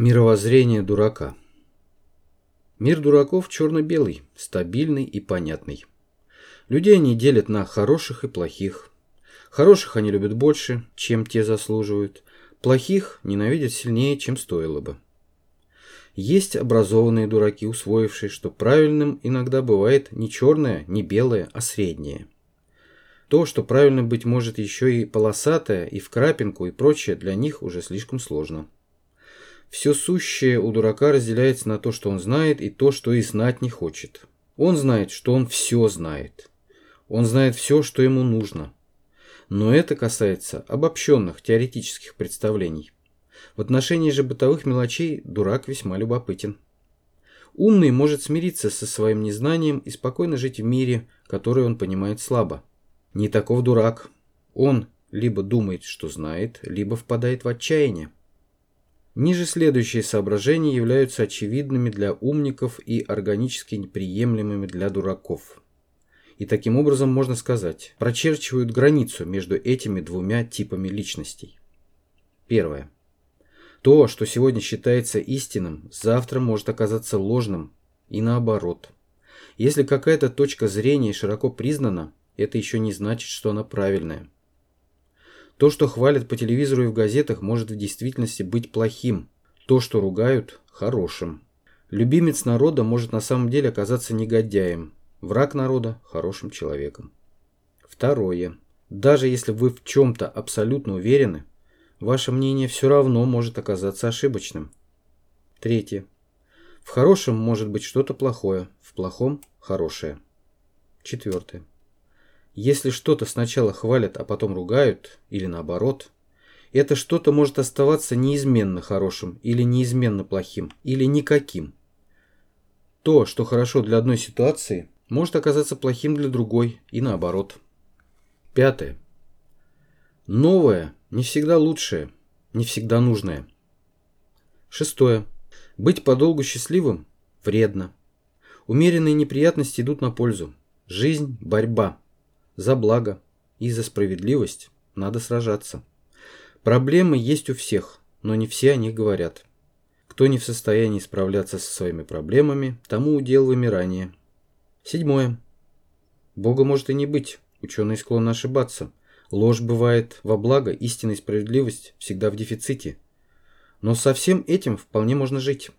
Мировоззрение дурака Мир дураков черно-белый, стабильный и понятный. Людей они делят на хороших и плохих. Хороших они любят больше, чем те заслуживают. Плохих ненавидят сильнее, чем стоило бы. Есть образованные дураки, усвоившие, что правильным иногда бывает не черное, не белое, а среднее. То, что правильно быть может еще и полосатое, и в крапинку, и прочее, для них уже слишком сложно. Все сущее у дурака разделяется на то, что он знает, и то, что и знать не хочет. Он знает, что он все знает. Он знает все, что ему нужно. Но это касается обобщенных теоретических представлений. В отношении же бытовых мелочей дурак весьма любопытен. Умный может смириться со своим незнанием и спокойно жить в мире, который он понимает слабо. Не таков дурак. Он либо думает, что знает, либо впадает в отчаяние. Ниже следующие соображения являются очевидными для умников и органически неприемлемыми для дураков. И таким образом, можно сказать, прочерчивают границу между этими двумя типами личностей. Первое. То, что сегодня считается истинным, завтра может оказаться ложным, и наоборот. Если какая-то точка зрения широко признана, это еще не значит, что она правильная. То, что хвалят по телевизору и в газетах, может в действительности быть плохим. То, что ругают – хорошим. Любимец народа может на самом деле оказаться негодяем. Враг народа – хорошим человеком. Второе. Даже если вы в чем-то абсолютно уверены, ваше мнение все равно может оказаться ошибочным. Третье. В хорошем может быть что-то плохое, в плохом – хорошее. Четвертое. Если что-то сначала хвалят, а потом ругают, или наоборот, это что-то может оставаться неизменно хорошим, или неизменно плохим, или никаким. То, что хорошо для одной ситуации, может оказаться плохим для другой, и наоборот. Пятое. Новое не всегда лучшее, не всегда нужное. Шестое. Быть подолгу счастливым вредно. Умеренные неприятности идут на пользу. Жизнь – борьба. За благо и за справедливость надо сражаться. Проблемы есть у всех, но не все о них говорят. Кто не в состоянии справляться со своими проблемами, тому удел вымирание. Седьмое. Бога может и не быть, ученые склонны ошибаться. Ложь бывает во благо, истина и справедливость всегда в дефиците. Но со всем этим вполне можно жить.